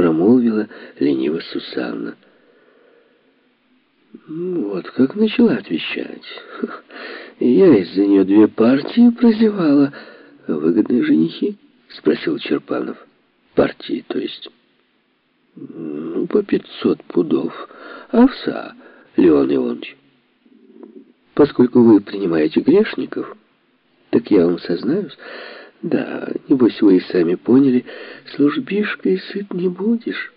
промолвила лениво Сусанна. Вот как начала отвечать. Я из-за нее две партии прозевала. Выгодные женихи? Спросил Черпанов. Партии, то есть. Ну, по пятьсот пудов. Овса, Леон Иванович. Поскольку вы принимаете грешников, так я вам сознаюсь, да, небось вы и сами поняли, службишкой сыт не будешь.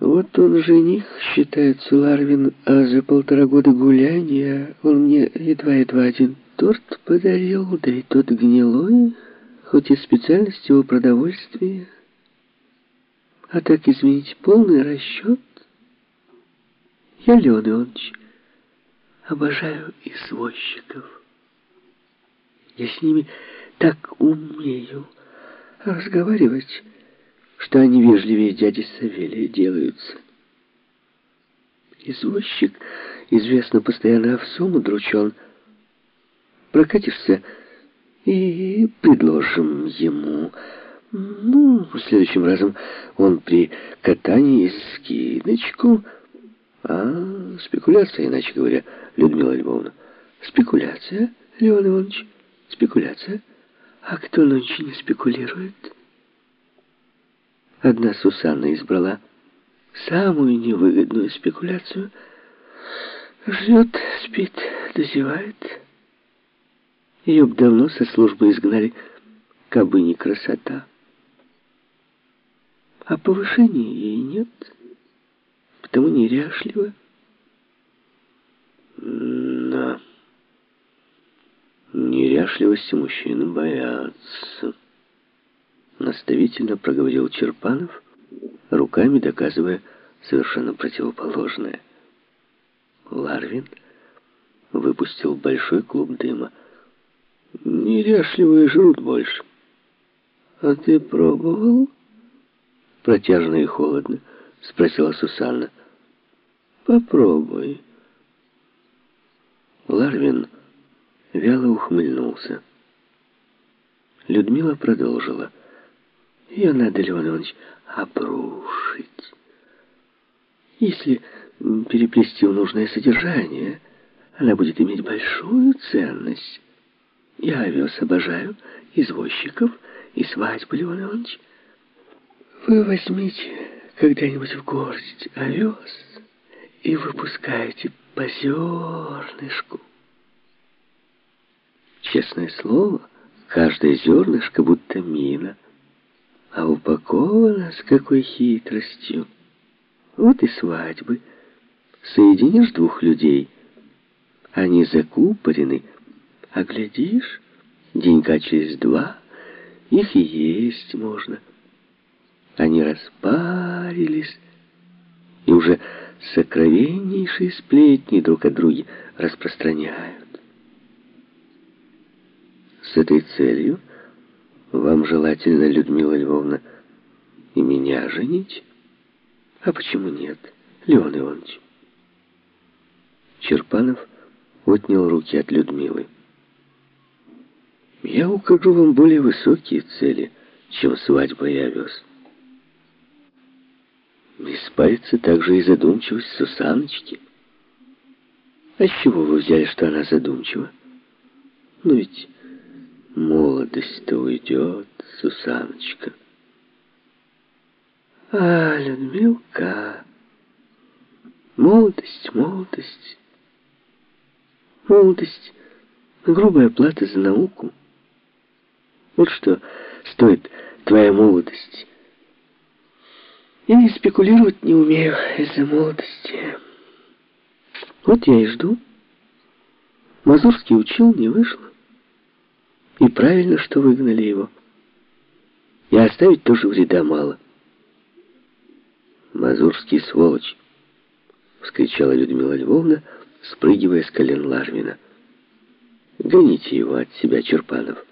Вот он жених, считается Ларвин, а за полтора года гуляния он мне едва-едва один торт подарил, да и тот гнилой, хоть и специальность его продовольствия. А так, извините, полный расчет. Я, Леон Иванович, обожаю извозчиков. Я с ними так умею разговаривать, что они вежливее дяди Савелия делаются. Извозчик, известно, постоянно овсом удручен. Прокатишься и предложим ему... Ну, следующим разом он при катании скидочку... А, спекуляция, иначе говоря, Людмила Львовна. Спекуляция, Леон Иванович, спекуляция. А кто ночью не спекулирует? Одна Сусанна избрала самую невыгодную спекуляцию. Ждет, спит, дозевает. Ее б давно со службы изгнали, кабы не красота. А повышения ей нет, потому неряшлива. Да. Неряшливости мужчин боятся. Наставительно проговорил Черпанов, руками доказывая совершенно противоположное. Ларвин выпустил большой клуб дыма. Неряшливые жрут больше. А ты пробовал? Протяжно и холодно, спросила Сусанна. Попробуй. Ларвин вяло ухмыльнулся. Людмила продолжила. Ее надо, Леон Иванович, обрушить. Если переплести в нужное содержание, она будет иметь большую ценность. Я овес обожаю, извозчиков и свадьбу, Леон Иванович. Вы возьмите когда-нибудь в горсть овес и выпускаете по зернышку. Честное слово, каждое зернышко будто мина, а упаковано с какой хитростью. Вот и свадьбы. Соединишь двух людей, они закупорены, а глядишь, денька через два их и есть можно. Они распарились, и уже сокровеннейшие сплетни друг о друге распространяют. С этой целью вам желательно, Людмила Львовна, и меня женить? А почему нет, Леон Иванович? Черпанов отнял руки от Людмилы. Я укажу вам более высокие цели, чем свадьба и овес. Испарится также и задумчивость Сусаночки. А с чего вы взяли, что она задумчива? Ну ведь молодость-то уйдет, Сусаночка. А, Людмилка, молодость, молодость, молодость, грубая плата за науку. Вот что стоит твоя молодость. Я и спекулировать не умею из-за молодости. Вот я и жду. Мазурский учил, не вышло. И правильно, что выгнали его. И оставить тоже вреда мало. «Мазурский сволочь!» — вскричала Людмила Львовна, спрыгивая с колен Ларвина. «Гоните его от себя, Черпанов».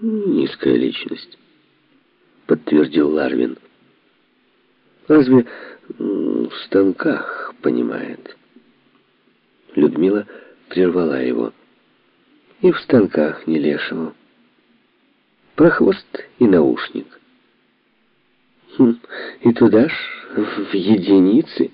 «Низкая личность», — подтвердил Ларвин. «Разве в станках понимает?» Людмила прервала его и в станках не лешего. Прохвост и наушник. Хм, и туда ж, в единицы.